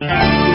Yeah.